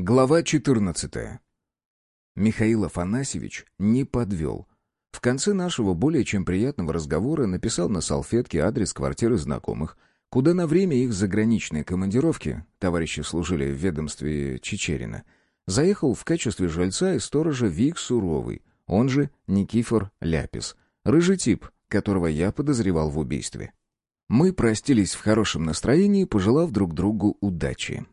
Глава 14. Михаил Афанасьевич не подвел. В конце нашего более чем приятного разговора написал на салфетке адрес квартиры знакомых, куда на время их заграничной командировки, товарищи служили в ведомстве Чечерина, заехал в качестве жильца и сторожа Вик Суровый, он же Никифор Ляпис, рыжий тип, которого я подозревал в убийстве. Мы простились в хорошем настроении, пожелав друг другу удачи.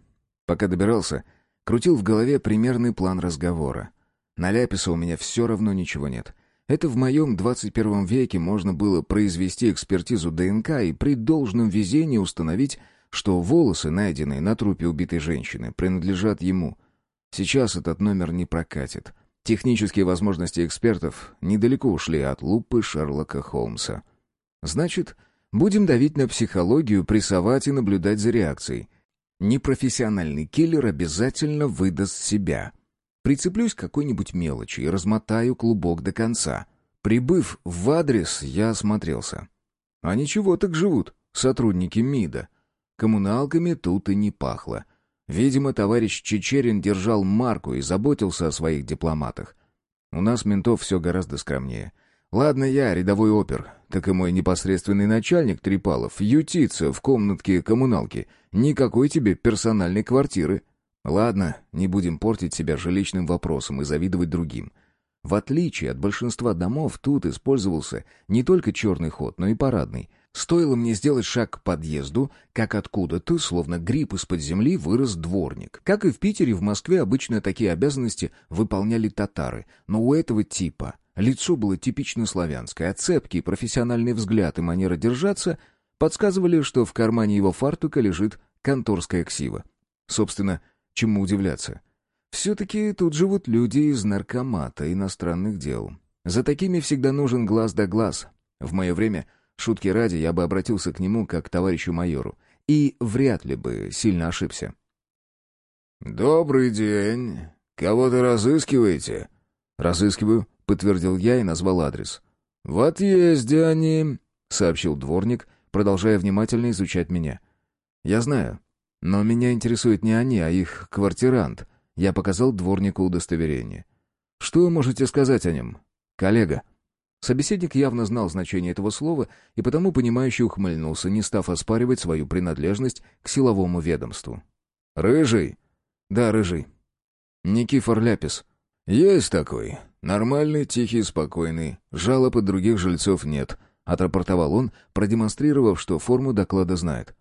Пока добирался, крутил в голове примерный план разговора. На Ляписа у меня все равно ничего нет. Это в моем 21 веке можно было произвести экспертизу ДНК и при должном везении установить, что волосы, найденные на трупе убитой женщины, принадлежат ему. Сейчас этот номер не прокатит. Технические возможности экспертов недалеко ушли от лупы Шерлока Холмса. Значит, будем давить на психологию, прессовать и наблюдать за реакцией. Непрофессиональный киллер обязательно выдаст себя. Прицеплюсь к какой-нибудь мелочи и размотаю клубок до конца. Прибыв в адрес, я осмотрелся. А ничего так живут сотрудники МИДа. Коммуналками тут и не пахло. Видимо, товарищ Чечерин держал марку и заботился о своих дипломатах. У нас ментов все гораздо скромнее. Ладно я, рядовой опер, так и мой непосредственный начальник Трипалов ютится в комнатке коммуналки. Никакой тебе персональной квартиры. Ладно, не будем портить себя жилищным вопросом и завидовать другим. В отличие от большинства домов, тут использовался не только черный ход, но и парадный. Стоило мне сделать шаг к подъезду, как откуда-то, словно гриб из-под земли, вырос дворник. Как и в Питере, в Москве обычно такие обязанности выполняли татары, но у этого типа лицо было типично славянское, а профессиональный взгляд и манера держаться подсказывали, что в кармане его фартука лежит конторская ксива. Собственно, чему удивляться. Все-таки тут живут люди из наркомата иностранных дел. За такими всегда нужен глаз да глаз. В мое время, шутки ради, я бы обратился к нему как к товарищу майору. И вряд ли бы сильно ошибся. «Добрый день. Кого-то разыскиваете?» «Разыскиваю», — подтвердил я и назвал адрес. «В отъезде они», — сообщил дворник, продолжая внимательно изучать меня. «Я знаю. Но меня интересуют не они, а их квартирант. Я показал дворнику удостоверение. Что можете сказать о нем? Коллега. Собеседник явно знал значение этого слова и потому понимающе ухмыльнулся, не став оспаривать свою принадлежность к силовому ведомству. «Рыжий?» «Да, рыжий. Никифор Ляпис». «Есть такой. Нормальный, тихий, спокойный. Жалоб от других жильцов нет», — отрапортовал он, продемонстрировав, что форму доклада знает.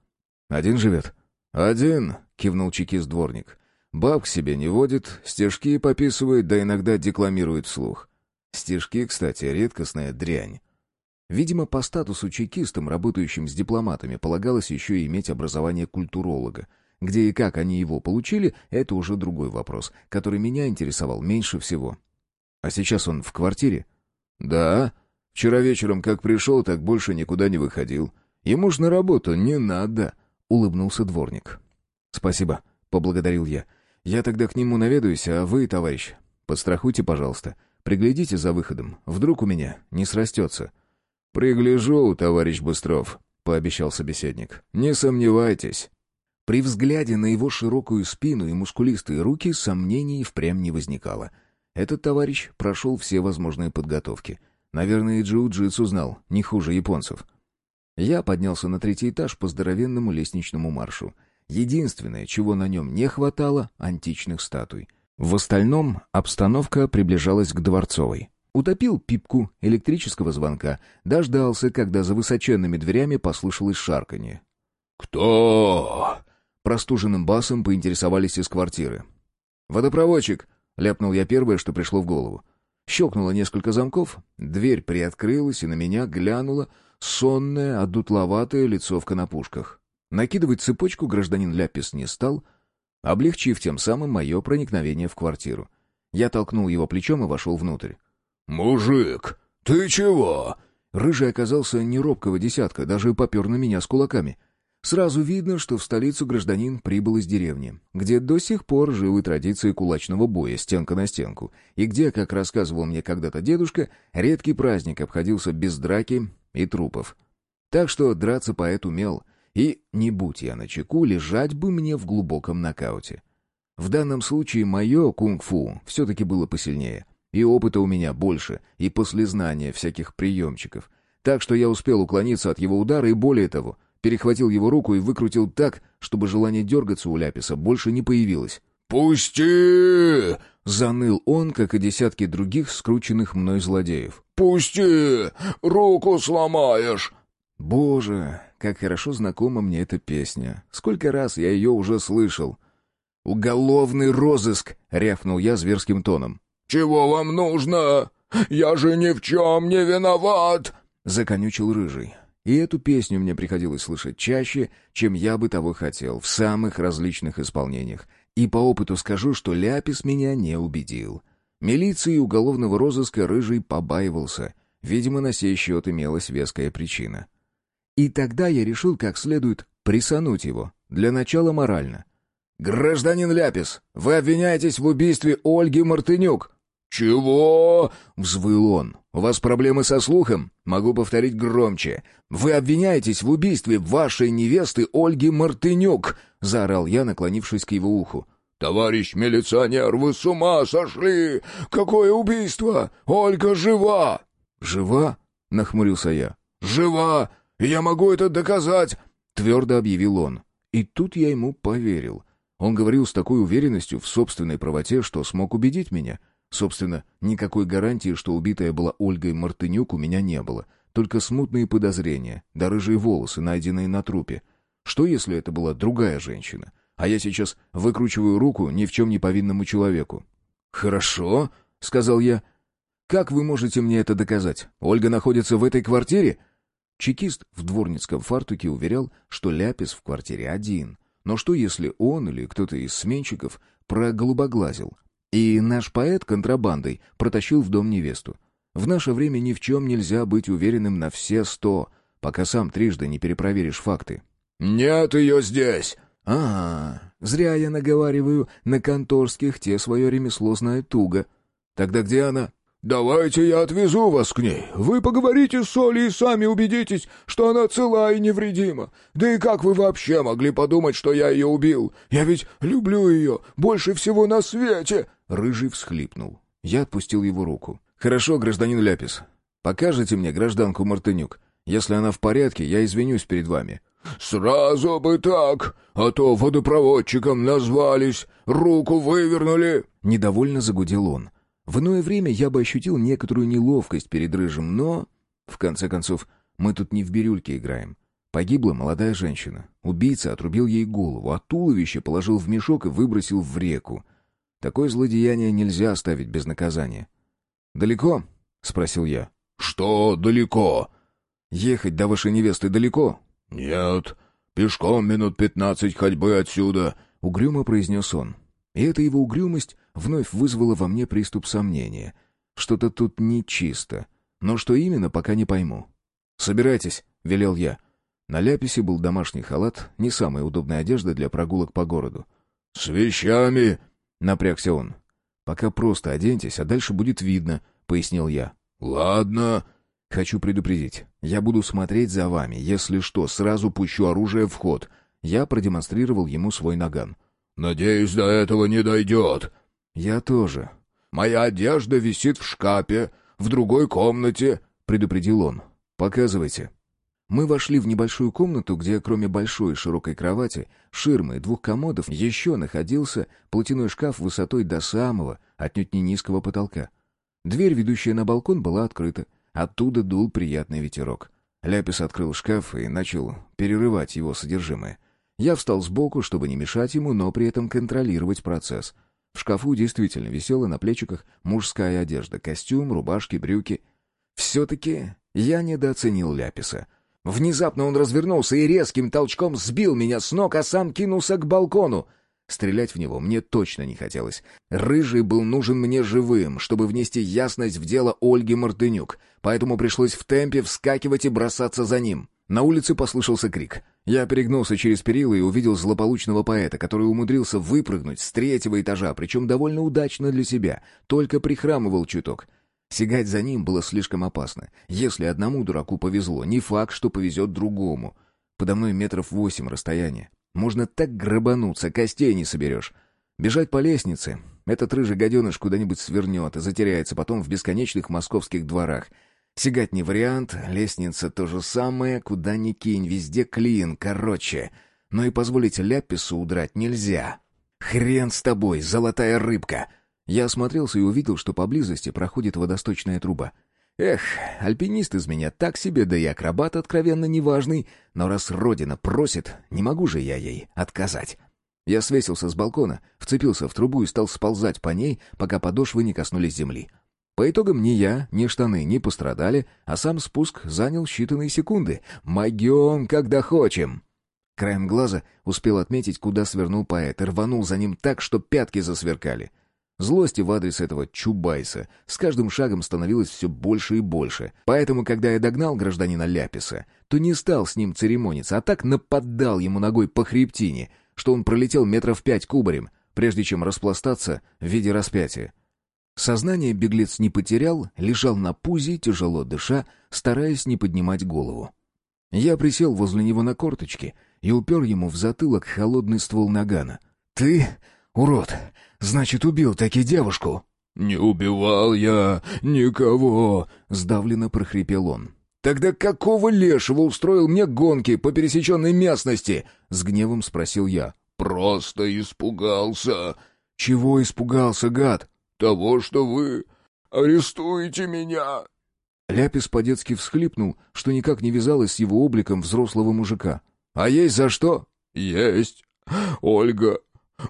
«Один живет?» «Один», — кивнул чекист-дворник. «Баб к себе не водит, стежки пописывает, да иногда декламирует вслух. Стежки, кстати, редкостная дрянь». Видимо, по статусу чекистам, работающим с дипломатами, полагалось еще и иметь образование культуролога. Где и как они его получили, это уже другой вопрос, который меня интересовал меньше всего. А сейчас он в квартире? «Да. Вчера вечером как пришел, так больше никуда не выходил. Ему ж на работу не надо». — улыбнулся дворник. «Спасибо», — поблагодарил я. «Я тогда к нему наведаюсь, а вы, товарищ, подстрахуйте, пожалуйста. Приглядите за выходом. Вдруг у меня не срастется». «Пригляжу, товарищ Быстров», — пообещал собеседник. «Не сомневайтесь». При взгляде на его широкую спину и мускулистые руки сомнений впрямь не возникало. Этот товарищ прошел все возможные подготовки. Наверное, и джиу-джитсу знал, не хуже японцев. Я поднялся на третий этаж по здоровенному лестничному маршу. Единственное, чего на нем не хватало — античных статуй. В остальном обстановка приближалась к Дворцовой. Утопил пипку электрического звонка, дождался, когда за высоченными дверями послышалось шарканье. «Кто?» Простуженным басом поинтересовались из квартиры. «Водопроводчик!» — ляпнул я первое, что пришло в голову. Щелкнуло несколько замков, дверь приоткрылась, и на меня глянула сонное, одутловатое лицо в конопушках. Накидывать цепочку гражданин Ляпис не стал, облегчив тем самым мое проникновение в квартиру. Я толкнул его плечом и вошел внутрь. «Мужик, ты чего?» Рыжий оказался не робкого десятка, даже попер на меня с кулаками. Сразу видно, что в столицу гражданин прибыл из деревни, где до сих пор живы традиции кулачного боя стенка на стенку, и где, как рассказывал мне когда-то дедушка, редкий праздник обходился без драки и трупов. Так что драться поэт умел, и, не будь я на чеку, лежать бы мне в глубоком нокауте. В данном случае мое кунг-фу все-таки было посильнее. И опыта у меня больше, и послезнания всяких приемчиков. Так что я успел уклониться от его удара и, более того, перехватил его руку и выкрутил так, чтобы желание дергаться у Ляписа больше не появилось. «Пусти!» — заныл он, как и десятки других скрученных мной злодеев. «Пусти! Руку сломаешь!» Боже, как хорошо знакома мне эта песня. Сколько раз я ее уже слышал. «Уголовный розыск!» — рявкнул я зверским тоном. «Чего вам нужно? Я же ни в чем не виноват!» — законючил Рыжий. И эту песню мне приходилось слышать чаще, чем я бы того хотел, в самых различных исполнениях. И по опыту скажу, что Ляпис меня не убедил. Милиции и уголовного розыска Рыжий побаивался. Видимо, на сей счет имелась веская причина. И тогда я решил как следует присануть его. Для начала морально. «Гражданин Ляпис, вы обвиняетесь в убийстве Ольги Мартынюк». «Чего?» — взвыл он. «У вас проблемы со слухом? Могу повторить громче. Вы обвиняетесь в убийстве вашей невесты Ольги Мартынюк!» — заорал я, наклонившись к его уху. «Товарищ милиционер, вы с ума сошли! Какое убийство! Ольга жива!» «Жива?» — нахмурился я. «Жива! Я могу это доказать!» — твердо объявил он. И тут я ему поверил. Он говорил с такой уверенностью в собственной правоте, что смог убедить меня. Собственно, никакой гарантии, что убитая была Ольгой Мартынюк, у меня не было. Только смутные подозрения, да рыжие волосы, найденные на трупе. Что, если это была другая женщина? А я сейчас выкручиваю руку ни в чем не повинному человеку. «Хорошо», — сказал я. «Как вы можете мне это доказать? Ольга находится в этой квартире?» Чекист в дворницком фартуке уверял, что Ляпис в квартире один. Но что, если он или кто-то из сменщиков проголубоглазил, и наш поэт контрабандой протащил в дом невесту? В наше время ни в чем нельзя быть уверенным на все сто, пока сам трижды не перепроверишь факты. «Нет ее здесь!» «А, зря я наговариваю, на конторских те свое ремесло знают туго. Тогда где она?» «Давайте я отвезу вас к ней. Вы поговорите с Олей и сами убедитесь, что она цела и невредима. Да и как вы вообще могли подумать, что я ее убил? Я ведь люблю ее больше всего на свете!» Рыжий всхлипнул. Я отпустил его руку. «Хорошо, гражданин Ляпис. Покажите мне гражданку Мартынюк. Если она в порядке, я извинюсь перед вами». «Сразу бы так, а то водопроводчиком назвались, руку вывернули!» Недовольно загудел он. В иное время я бы ощутил некоторую неловкость перед Рыжим, но... В конце концов, мы тут не в бирюльке играем. Погибла молодая женщина. Убийца отрубил ей голову, а туловище положил в мешок и выбросил в реку. Такое злодеяние нельзя оставить без наказания. «Далеко?» — спросил я. «Что далеко?» «Ехать до вашей невесты далеко?» «Нет, пешком минут пятнадцать ходьбы отсюда», — угрюмо произнес он. И эта его угрюмость вновь вызвала во мне приступ сомнения. Что-то тут нечисто. Но что именно, пока не пойму. «Собирайтесь», — велел я. На ляписе был домашний халат, не самая удобная одежда для прогулок по городу. «С вещами!» — напрягся он. «Пока просто оденьтесь, а дальше будет видно», — пояснил я. «Ладно». «Хочу предупредить. Я буду смотреть за вами. Если что, сразу пущу оружие в ход». Я продемонстрировал ему свой наган. «Надеюсь, до этого не дойдет». «Я тоже». «Моя одежда висит в шкафе, в другой комнате», — предупредил он. «Показывайте». Мы вошли в небольшую комнату, где, кроме большой широкой кровати, ширмы и двух комодов, еще находился платяной шкаф высотой до самого, отнюдь не низкого потолка. Дверь, ведущая на балкон, была открыта. Оттуда дул приятный ветерок. Ляпис открыл шкаф и начал перерывать его содержимое. Я встал сбоку, чтобы не мешать ему, но при этом контролировать процесс. В шкафу действительно висела на плечиках мужская одежда, костюм, рубашки, брюки. Все-таки я недооценил Ляписа. Внезапно он развернулся и резким толчком сбил меня с ног, а сам кинулся к балкону. Стрелять в него мне точно не хотелось. Рыжий был нужен мне живым, чтобы внести ясность в дело Ольги Мартынюк, поэтому пришлось в темпе вскакивать и бросаться за ним. На улице послышался крик. Я перегнулся через перила и увидел злополучного поэта, который умудрился выпрыгнуть с третьего этажа, причем довольно удачно для себя, только прихрамывал чуток. Сигать за ним было слишком опасно. Если одному дураку повезло, не факт, что повезет другому. Подо мной метров восемь расстояния. Можно так грабануться, костей не соберешь. Бежать по лестнице. Этот рыжий гаденыш куда-нибудь свернет и затеряется потом в бесконечных московских дворах. Сигать не вариант, лестница то же самое, куда ни кинь, везде клин, короче. Но и позволить ляпису удрать нельзя. «Хрен с тобой, золотая рыбка!» Я осмотрелся и увидел, что поблизости проходит водосточная труба. Эх, альпинист из меня так себе, да и акробат откровенно неважный, но раз родина просит, не могу же я ей отказать. Я свесился с балкона, вцепился в трубу и стал сползать по ней, пока подошвы не коснулись земли. По итогам ни я, ни штаны не пострадали, а сам спуск занял считанные секунды. «Могем, когда хочем!» Краем глаза успел отметить, куда свернул поэт, рванул за ним так, что пятки засверкали. Злости в адрес этого Чубайса с каждым шагом становилось все больше и больше. Поэтому, когда я догнал гражданина Ляписа, то не стал с ним церемониться, а так нападал ему ногой по хребтине — что он пролетел метров пять кубарем, прежде чем распластаться в виде распятия. Сознание беглец не потерял, лежал на пузе, тяжело дыша, стараясь не поднимать голову. Я присел возле него на корточки и упер ему в затылок холодный ствол нагана. «Ты, урод, значит, убил таки девушку?» «Не убивал я никого», — сдавленно прохрипел он. «Тогда какого лешего устроил мне гонки по пересеченной местности?» — с гневом спросил я. «Просто испугался». «Чего испугался, гад?» «Того, что вы арестуете меня». Ляпис по-детски всхлипнул, что никак не вязалось с его обликом взрослого мужика. «А есть за что?» «Есть. Ольга.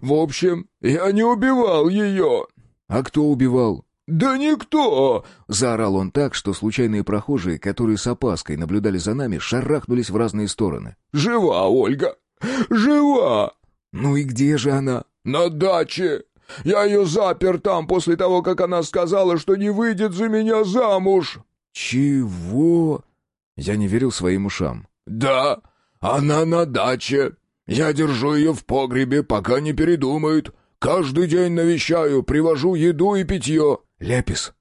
В общем, я не убивал ее». «А кто убивал?» «Да никто!» — заорал он так, что случайные прохожие, которые с опаской наблюдали за нами, шарахнулись в разные стороны. «Жива, Ольга! Жива!» «Ну и где же она?» «На даче! Я ее запер там после того, как она сказала, что не выйдет за меня замуж!» «Чего?» Я не верил своим ушам. «Да, она на даче. Я держу ее в погребе, пока не передумает. Каждый день навещаю, привожу еду и питье». «Ляпис,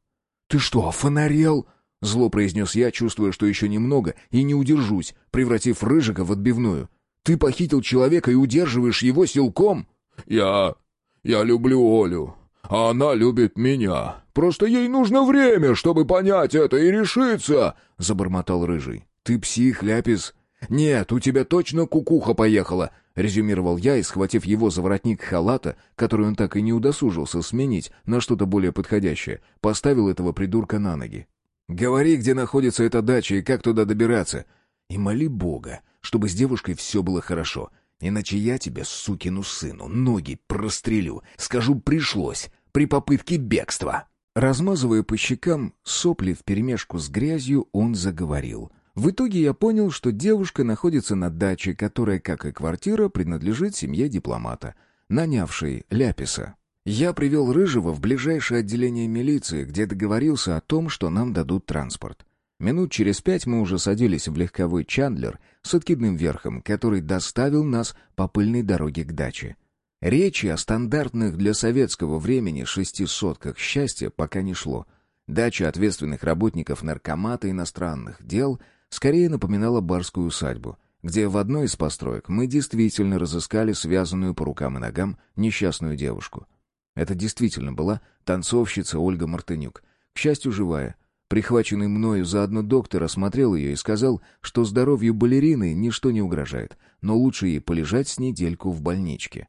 ты что, фонарел?» Зло произнес я, чувствуя, что еще немного, и не удержусь, превратив Рыжика в отбивную. «Ты похитил человека и удерживаешь его силком?» «Я... я люблю Олю, а она любит меня. Просто ей нужно время, чтобы понять это и решиться!» — забормотал Рыжий. «Ты псих, Ляпис. Нет, у тебя точно кукуха поехала!» — резюмировал я и, схватив его за воротник халата, который он так и не удосужился сменить на что-то более подходящее, поставил этого придурка на ноги. «Говори, где находится эта дача и как туда добираться. И моли Бога, чтобы с девушкой все было хорошо. Иначе я тебе, сукину сыну, ноги прострелю. Скажу, пришлось, при попытке бегства». Размазывая по щекам сопли вперемешку с грязью, он заговорил — в итоге я понял, что девушка находится на даче, которая, как и квартира, принадлежит семье дипломата, нанявшей Ляписа. Я привел Рыжего в ближайшее отделение милиции, где договорился о том, что нам дадут транспорт. Минут через пять мы уже садились в легковой Чандлер с откидным верхом, который доставил нас по пыльной дороге к даче. Речи о стандартных для советского времени шести сотках счастья пока не шло. Дача ответственных работников наркомата иностранных дел скорее напоминала барскую усадьбу, где в одной из построек мы действительно разыскали связанную по рукам и ногам несчастную девушку. Это действительно была танцовщица Ольга Мартынюк, к счастью, живая. Прихваченный мною заодно доктор осмотрел ее и сказал, что здоровью балерины ничто не угрожает, но лучше ей полежать с недельку в больничке.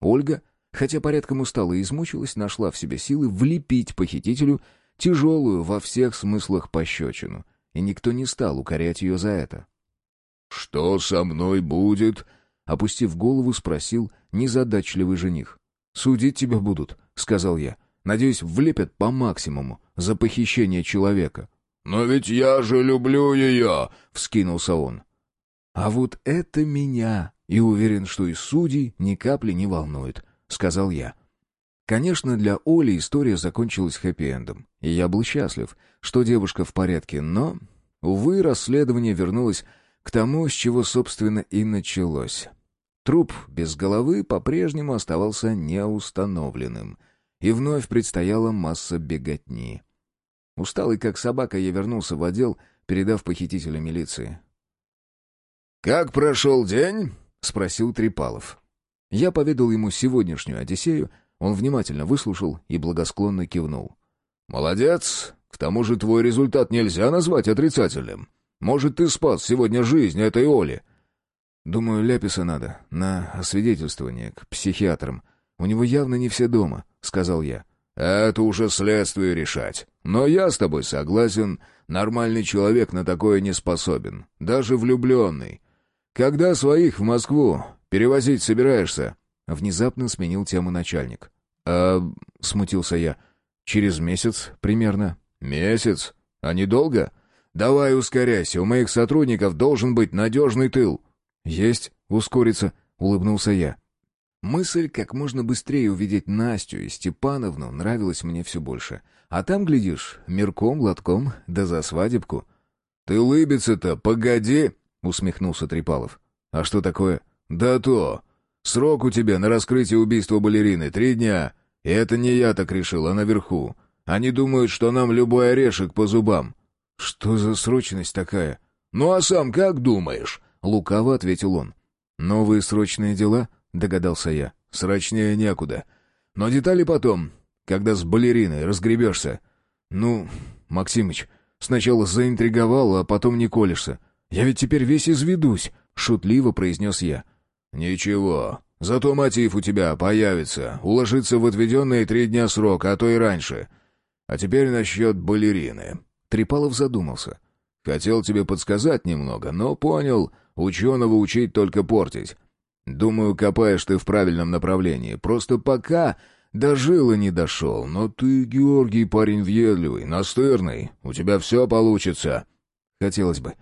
Ольга, хотя порядком устала и измучилась, нашла в себе силы влепить похитителю тяжелую во всех смыслах пощечину — и никто не стал укорять ее за это. «Что со мной будет?» — опустив голову, спросил незадачливый жених. «Судить тебя будут», — сказал я. «Надеюсь, влепят по максимуму за похищение человека». «Но ведь я же люблю ее!» — вскинулся он. «А вот это меня, и уверен, что и судей ни капли не волнует», — сказал я. Конечно, для Оли история закончилась хэппи-эндом, и я был счастлив, что девушка в порядке, но, увы, расследование вернулось к тому, с чего, собственно, и началось. Труп без головы по-прежнему оставался неустановленным, и вновь предстояла масса беготни. Усталый как собака, я вернулся в отдел, передав похитителя милиции. «Как прошел день?» — спросил Трипалов. Я поведал ему сегодняшнюю Одиссею, он внимательно выслушал и благосклонно кивнул. «Молодец! К тому же твой результат нельзя назвать отрицательным. Может, ты спас сегодня жизнь этой Оли?» «Думаю, Ляписа надо, на освидетельствование, к психиатрам. У него явно не все дома», — сказал я. «Это уже следствие решать. Но я с тобой согласен, нормальный человек на такое не способен, даже влюбленный. Когда своих в Москву перевозить собираешься?» Внезапно сменил тему начальник. «А...» — смутился я. «Через месяц примерно». «Месяц? А недолго? Давай ускоряйся, у моих сотрудников должен быть надежный тыл». «Есть, ускориться», — улыбнулся я. Мысль как можно быстрее увидеть Настю и Степановну нравилась мне все больше. А там, глядишь, мирком, лотком, да за свадебку. «Ты лыбиться-то, погоди!» — усмехнулся Трипалов. «А что такое?» «Да то! Срок у тебя на раскрытие убийства балерины три дня. И это не я так решил, а наверху. Они думают, что нам любой орешек по зубам». «Что за срочность такая?» «Ну а сам как думаешь?» — лукаво ответил он. «Новые срочные дела?» — догадался я. «Срочнее некуда. Но детали потом, когда с балериной разгребешься». «Ну, Максимыч, сначала заинтриговал, а потом не колешься. Я ведь теперь весь изведусь», — шутливо произнес я. «Ничего. Зато мотив у тебя появится. Уложиться в отведенные три дня срока, а то и раньше. А теперь насчет балерины». Трипалов задумался. «Хотел тебе подсказать немного, но понял, ученого учить только портить. Думаю, копаешь ты в правильном направлении. Просто пока до жила не дошел. Но ты, Георгий, парень въедливый, настырный. У тебя все получится». «Хотелось бы.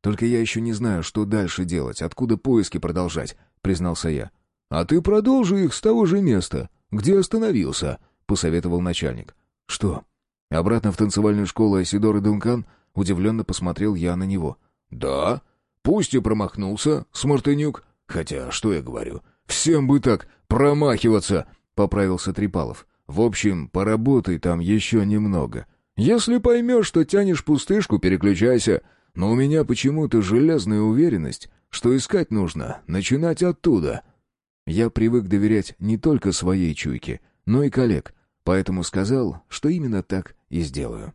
Только я еще не знаю, что дальше делать, откуда поиски продолжать признался я. «А ты продолжи их с того же места, где остановился», — посоветовал начальник. «Что? Обратно в танцевальную школу Айсидор и Дункан?» Удивленно посмотрел я на него. «Да. Пусть и промахнулся, Смартынюк. Хотя, что я говорю, всем бы так промахиваться», — поправился Трипалов. «В общем, поработай там еще немного. Если поймешь, что тянешь пустышку, переключайся. Но у меня почему-то железная уверенность, что искать нужно, начинать оттуда. Я привык доверять не только своей чуйке, но и коллег, поэтому сказал, что именно так и сделаю.